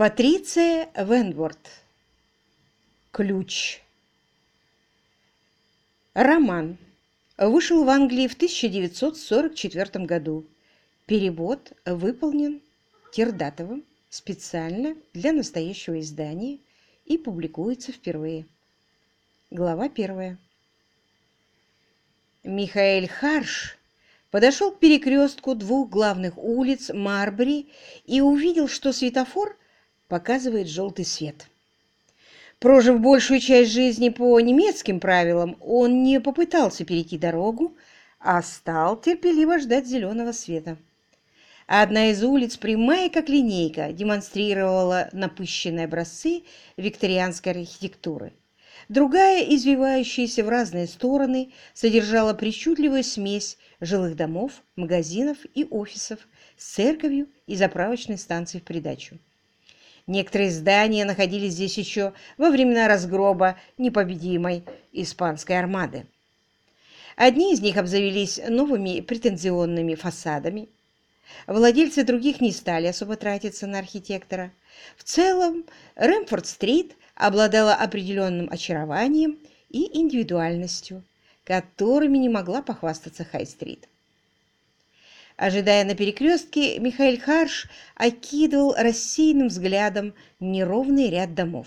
Патриция Венворт. Ключ. Роман. Вышел в Англии в 1944 году. Перевод выполнен Тердатовым специально для настоящего издания и публикуется впервые. Глава первая. Михаэль Харш подошел к перекрестку двух главных улиц Марбери и увидел, что светофор показывает желтый свет. Прожив большую часть жизни по немецким правилам, он не попытался перейти дорогу, а стал терпеливо ждать зеленого света. Одна из улиц, прямая как линейка, демонстрировала напыщенные образцы викторианской архитектуры. Другая, извивающаяся в разные стороны, содержала причудливую смесь жилых домов, магазинов и офисов с церковью и заправочной станцией в придачу. Некоторые здания находились здесь еще во времена разгроба непобедимой испанской армады. Одни из них обзавелись новыми претензионными фасадами. Владельцы других не стали особо тратиться на архитектора. В целом, Рэмфорд-стрит обладала определенным очарованием и индивидуальностью, которыми не могла похвастаться Хай-стрит. Ожидая на перекрестке, Михаил Харш окидывал рассеянным взглядом неровный ряд домов.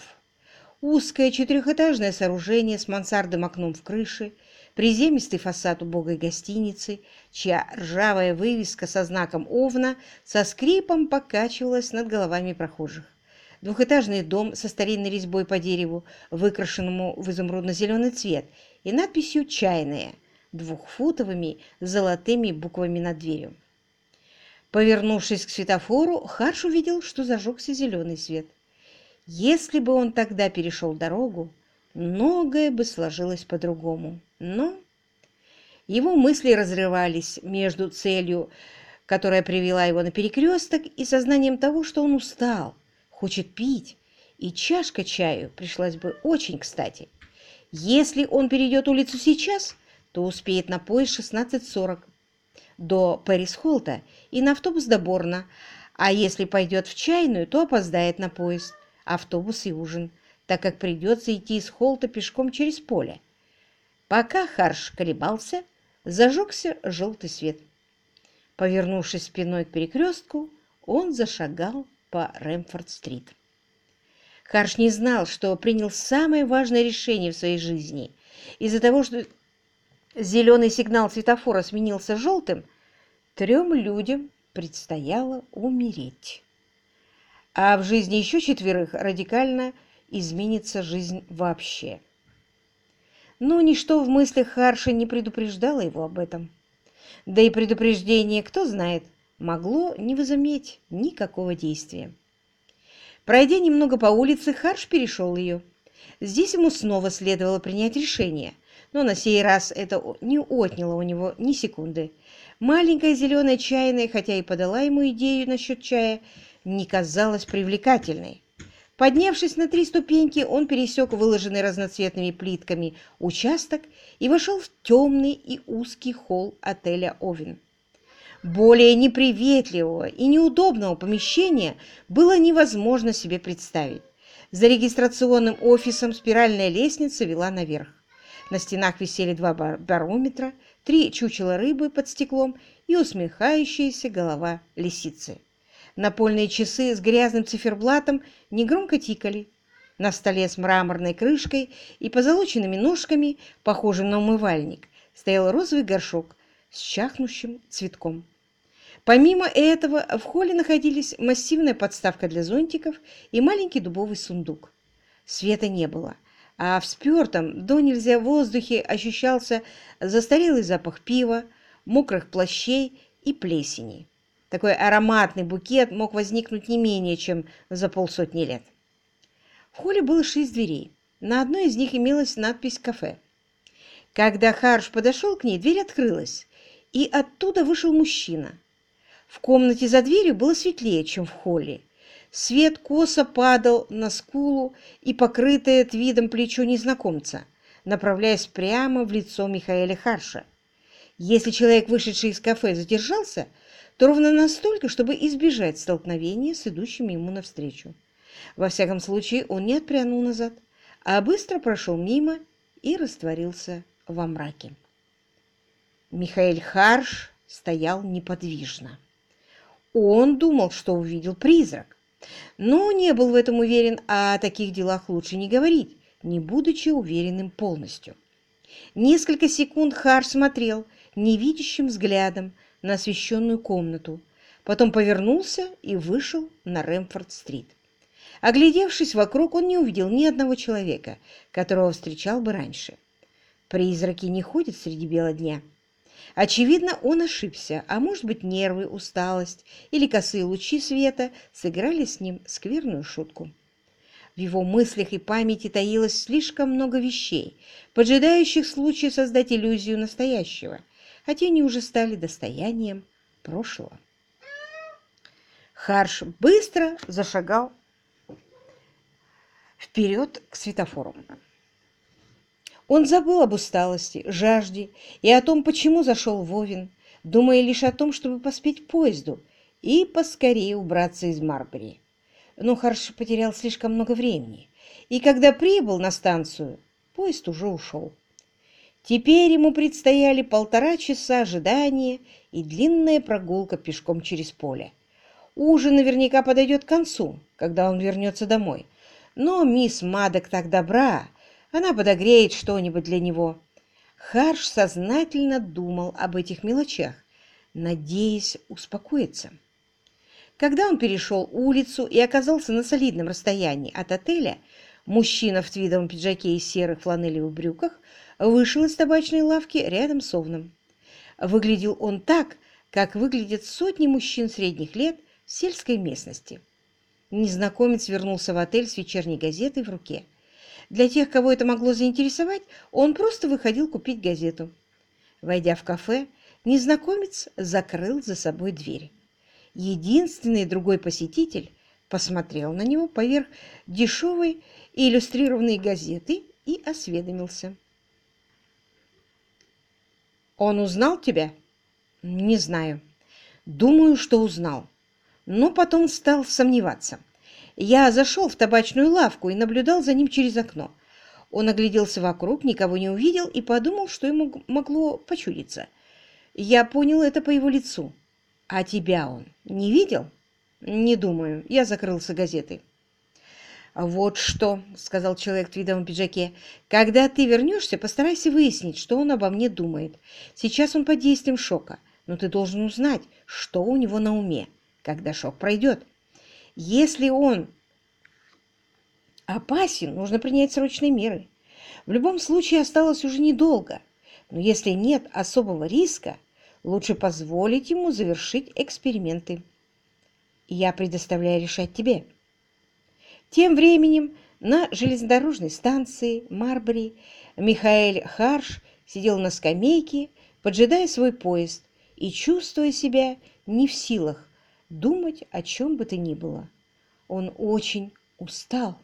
Узкое четырехэтажное сооружение с мансардным окном в крыше, приземистый фасад убогой гостиницы, чья ржавая вывеска со знаком Овна со скрипом покачивалась над головами прохожих. Двухэтажный дом со старинной резьбой по дереву, выкрашенному в изумрудно-зеленый цвет, и надписью «Чайная» двухфутовыми золотыми буквами над дверью. Повернувшись к светофору, Харш увидел, что зажегся зеленый свет. Если бы он тогда перешел дорогу, многое бы сложилось по-другому. Но его мысли разрывались между целью, которая привела его на перекресток, и сознанием того, что он устал, хочет пить, и чашка чаю пришлась бы очень кстати. Если он перейдет улицу сейчас, то успеет на поезд 16.40 до Пэрис-Холта и на автобус до Борна, а если пойдет в чайную, то опоздает на поезд, автобус и ужин, так как придется идти из Холта пешком через поле. Пока Харш колебался, зажегся желтый свет. Повернувшись спиной к перекрестку, он зашагал по Рэмфорд-стрит. Харш не знал, что принял самое важное решение в своей жизни. Из-за того, что зеленый сигнал светофора сменился желтым, трем людям предстояло умереть. А в жизни еще четверых радикально изменится жизнь вообще. Но ничто в мыслях Харша не предупреждало его об этом. Да и предупреждение, кто знает, могло не возыметь никакого действия. Пройдя немного по улице, Харш перешел ее. Здесь ему снова следовало принять решение – но на сей раз это не отняло у него ни секунды. Маленькая зеленая чайная, хотя и подала ему идею насчет чая, не казалась привлекательной. Поднявшись на три ступеньки, он пересек выложенный разноцветными плитками участок и вошел в темный и узкий холл отеля «Овен». Более неприветливого и неудобного помещения было невозможно себе представить. За регистрационным офисом спиральная лестница вела наверх. На стенах висели два барометра, три чучела рыбы под стеклом и усмехающаяся голова лисицы. Напольные часы с грязным циферблатом негромко тикали. На столе с мраморной крышкой и позолоченными ножками, похожим на умывальник, стоял розовый горшок с чахнущим цветком. Помимо этого, в холле находились массивная подставка для зонтиков и маленький дубовый сундук. Света не было, а в спертом до нельзя воздухе ощущался застарелый запах пива, мокрых плащей и плесени. Такой ароматный букет мог возникнуть не менее чем за полсотни лет. В холле было шесть дверей. На одной из них имелась надпись «Кафе». Когда Харш подошел к ней, дверь открылась, и оттуда вышел мужчина. В комнате за дверью было светлее, чем в холле, Свет косо падал на скулу и покрытое видом плечо незнакомца, направляясь прямо в лицо Михаэля Харша. Если человек, вышедший из кафе, задержался, то ровно настолько, чтобы избежать столкновения с идущими ему навстречу. Во всяком случае, он не отпрянул назад, а быстро прошел мимо и растворился во мраке. Михаил Харш стоял неподвижно. Он думал, что увидел призрак, но не был в этом уверен, а о таких делах лучше не говорить, не будучи уверенным полностью. Несколько секунд Харш смотрел невидящим взглядом на освещенную комнату, потом повернулся и вышел на Рэмфорд-стрит. Оглядевшись вокруг, он не увидел ни одного человека, которого встречал бы раньше. Призраки не ходят среди бела дня. Очевидно, он ошибся, а может быть нервы, усталость или косые лучи света сыграли с ним скверную шутку. В его мыслях и памяти таилось слишком много вещей, поджидающих случая создать иллюзию настоящего, хотя они уже стали достоянием прошлого. Харш быстро зашагал вперед к светофору. Он забыл об усталости, жажде и о том, почему зашел Вовин, думая лишь о том, чтобы поспеть поезду и поскорее убраться из Марбери. Но Харш потерял слишком много времени, и когда прибыл на станцию, поезд уже ушел. Теперь ему предстояли полтора часа ожидания и длинная прогулка пешком через поле. Ужин наверняка подойдет к концу, когда он вернется домой. Но мисс Мадок так добра, она подогреет что-нибудь для него. Харш сознательно думал об этих мелочах, надеясь успокоиться. Когда он перешел улицу и оказался на солидном расстоянии от отеля, мужчина в твидовом пиджаке и серых фланелевых брюках вышел из табачной лавки рядом с Овном. Выглядел он так, как выглядят сотни мужчин средних лет в сельской местности. Незнакомец вернулся в отель с вечерней газетой в руке. Для тех, кого это могло заинтересовать, он просто выходил купить газету. Войдя в кафе, незнакомец закрыл за собой дверь. Единственный другой посетитель посмотрел на него поверх дешевой и иллюстрированной газеты и осведомился. «Он узнал тебя?» «Не знаю. Думаю, что узнал. Но потом стал сомневаться». Я зашел в табачную лавку и наблюдал за ним через окно. Он огляделся вокруг, никого не увидел и подумал, что ему могло почудиться. Я понял это по его лицу. А тебя он не видел? Не думаю. Я закрылся газетой. «Вот что», — сказал человек в твидовом пиджаке, — «когда ты вернешься, постарайся выяснить, что он обо мне думает. Сейчас он под действием шока, но ты должен узнать, что у него на уме, когда шок пройдет. Если он опасен, нужно принять срочные меры. В любом случае осталось уже недолго, но если нет особого риска, лучше позволить ему завершить эксперименты. Я предоставляю решать тебе. Тем временем на железнодорожной станции Марбери Михаэль Харш сидел на скамейке, поджидая свой поезд и чувствуя себя не в силах думать о чем бы то ни было. Он очень устал.